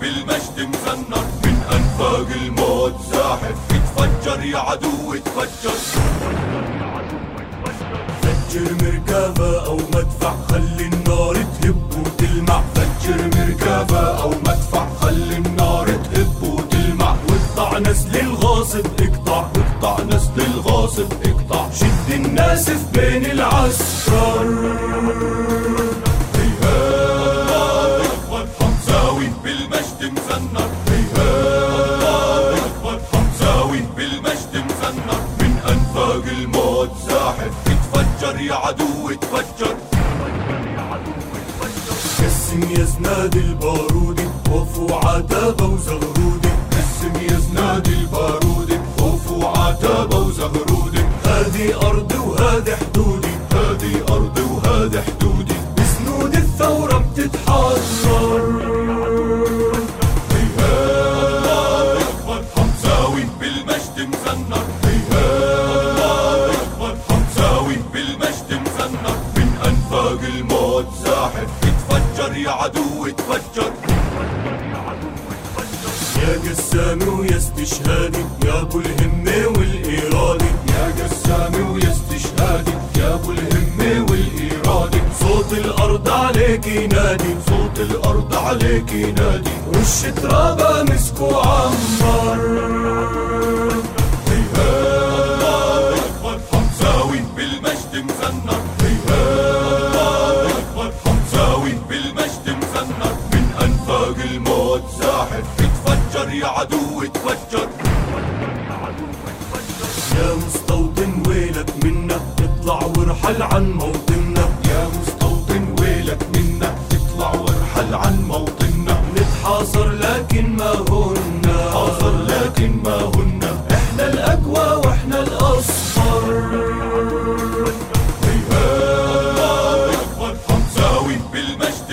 بالمجد مزنر من أنفاق الموت زاحف. اتفجر يا عدو اتفجر فجر مركبة أو مدفع خلي النار تهب وتلمع. فجر مركبة أو مدفع خلي النار تهب وتلمع. واقطع نسل الغاصب اقطع. واقطع نسل الغاصب اقطع. شد الناس في بين العسكر. مزنر هيهات أكبر حمزاوي بالمجد مزنر من أنفاق الموت زاحف تتفجر يا عدو تفجر قسم يا زناد البارودي خوف وعتابة وزغرودي قسم يا زناد البارودي خوف وعتابة وزغرودي هذه أرضي وهذه حدودي. هذه أرضي وهذه حدودي. بسنود الثورة بتتحرر. الموت زاحف تتفجر يا عدو تفجر يا قسامي ويا استشهادي يا ابو الهمة والإرادة يا قسامي ويا استشهادي يا ابو الهمة والإرادة صوت الأرض عليك ينادي صوت الأرض عليك ينادي. رش ترابة مسك وعمر يا عدو تفجر يا مستوطن ويلك منا اطلع وارحل عن موطننا. يا مستوطن ويلك منا اطلع وارحل عن موطننا. نتحاصر لكن ما هنا. حاصر لكن ما هنا. إحنا الأقوى وإحنا الاصفر هيهات أكبر حمزاوي بالمجد